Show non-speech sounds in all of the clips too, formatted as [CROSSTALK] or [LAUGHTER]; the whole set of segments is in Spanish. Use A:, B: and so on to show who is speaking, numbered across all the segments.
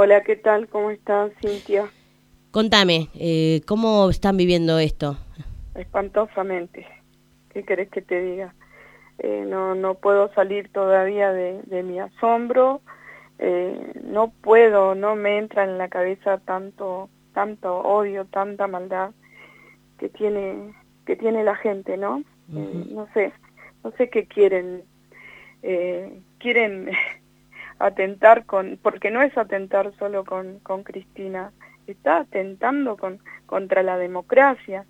A: Hola, ¿qué tal? ¿Cómo estás, Cintia?
B: Contame, eh, ¿cómo están viviendo esto?
A: Espantosamente. ¿Qué querés que te diga? Eh, no, no puedo salir todavía de, mi asombro. Eh, no puedo, no me entra en la cabeza tanto, tanto odio, tanta maldad que tiene, que tiene la gente, ¿no? no sé, no sé qué quieren. quieren atentar con, porque no es atentar solo con, con Cristina, está atentando con, contra la democracia.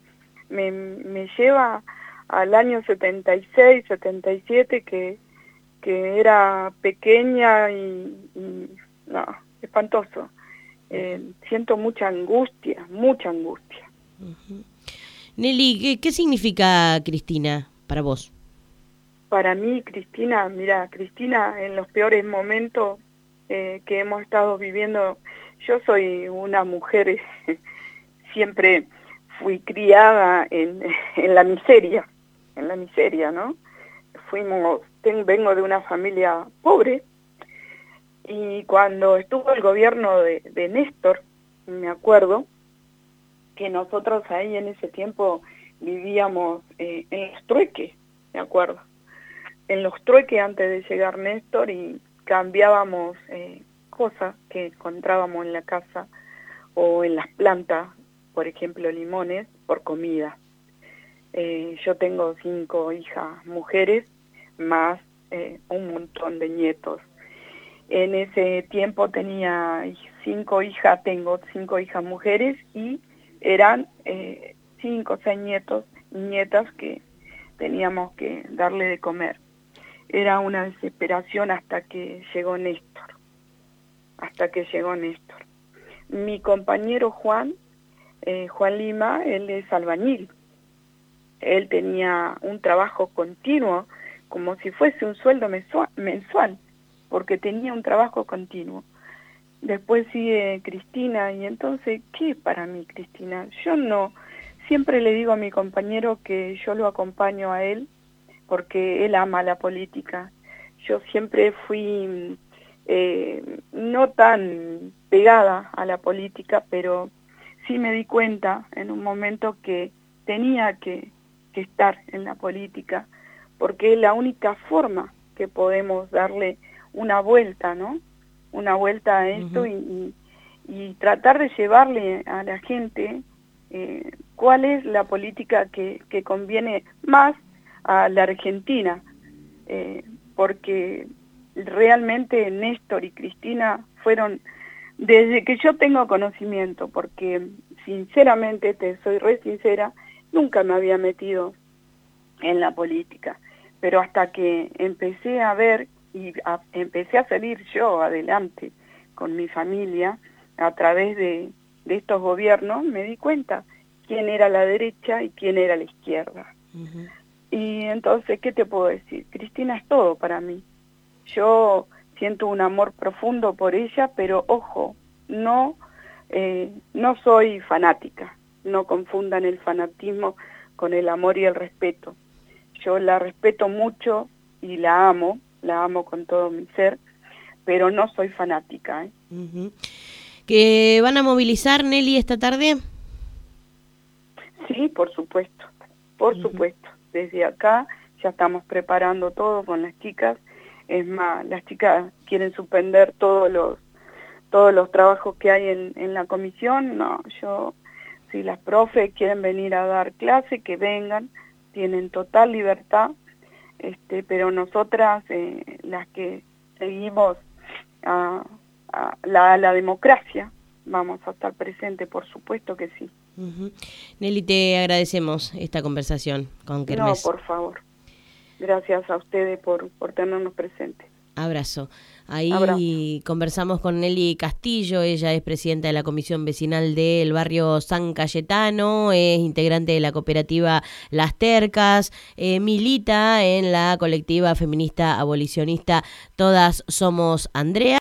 A: Me, me lleva al año 76, 77, que, que era pequeña y, no, espantoso. Eh, siento mucha angustia, mucha angustia.
B: Nelly, ¿qué, ¿qué significa Cristina para vos?
A: Para mí, Cristina, mira, Cristina, en los peores momentos eh, que hemos estado viviendo, yo soy una mujer, [LAUGHS] siempre fui criada [LAUGHS] en, la miseria, en la miseria, ¿no? Fuimos, vengo de una familia pobre, y cuando estuvo el gobierno de, de Néstor, me acuerdo, que nosotros ahí en ese tiempo vivíamos eh, en los trueques, me acuerdo en los trueques antes de llegar Néstor y cambiábamos eh, cosas que encontrábamos en la casa o en las plantas, por ejemplo limones, por comida. Eh, yo tengo cinco hijas mujeres más eh, un montón de nietos. En ese tiempo tenía cinco hijas, tengo cinco hijas mujeres y eran cinco o seis nietos nietas que teníamos que darle de comer era una desesperación hasta que llegó Néstor, hasta que llegó Néstor. Mi compañero Juan, eh, Juan Lima, él es albañil. Él tenía un trabajo continuo, como si fuese un sueldo mensual, porque tenía un trabajo continuo. Después sigue Cristina, y entonces, ¿qué para mí Cristina? Yo no, siempre le digo a mi compañero que yo lo acompaño a él porque él ama la política. Yo siempre fui eh, no tan pegada a la política, pero sí me di cuenta en un momento que tenía que, estar en la política, porque es la única forma que podemos darle una vuelta, ¿no? Una vuelta a esto y, tratar de llevarle a la gente eh, cuál es la política que, que conviene más a la Argentina, eh, porque realmente Néstor y Cristina fueron, desde que yo tengo conocimiento, porque sinceramente, te soy re sincera, nunca me había metido en la política, pero hasta que empecé a ver y empecé a salir yo adelante con mi familia a través de, de estos gobiernos, me di cuenta quién era la derecha y quién era la izquierda. Y entonces, ¿qué te puedo decir? Cristina es todo para mí. Yo siento un amor profundo por ella, pero ojo, no, eh, no soy fanática. No confundan el fanatismo con el amor y el respeto. Yo la respeto mucho y la amo, la amo con todo mi ser, pero no soy fanática. ¿eh?
B: ¿Que van a movilizar, Nelly, esta tarde?
A: Sí, por supuesto, por supuesto desde acá ya estamos preparando todo con las chicas. Es más, las chicas quieren suspender todos los todos los trabajos que hay en, la comisión. No, yo, si las profes quieren venir a dar clase, que vengan, tienen total libertad, este, pero nosotras, eh, las que seguimos a, la, la democracia, vamos a estar presentes, por supuesto que sí.
B: Nelly, te agradecemos esta conversación con Kermés.
A: No, por favor. Gracias a ustedes por, por tenernos presentes.
B: Abrazo. Ahí conversamos con Nelly Castillo, ella es presidenta de la Comisión Vecinal del barrio San Cayetano, es integrante de la cooperativa Las Tercas, eh, milita en la colectiva feminista abolicionista Todas Somos Andrea.